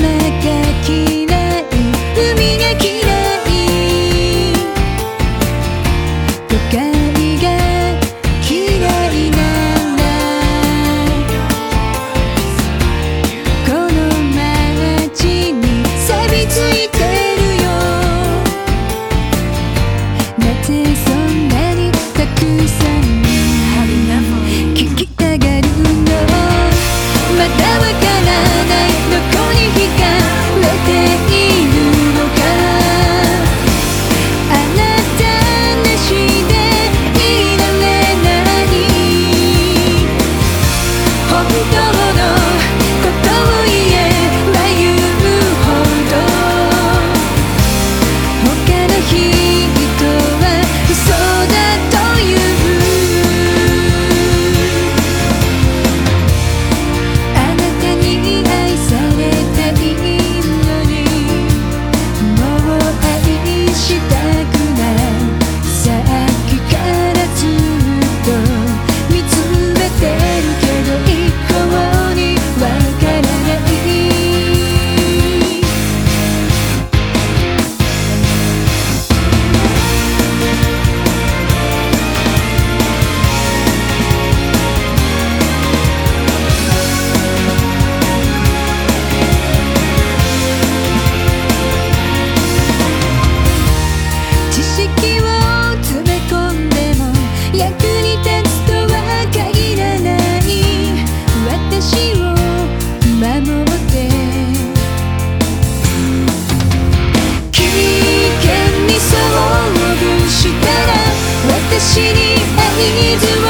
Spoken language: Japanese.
めけ you to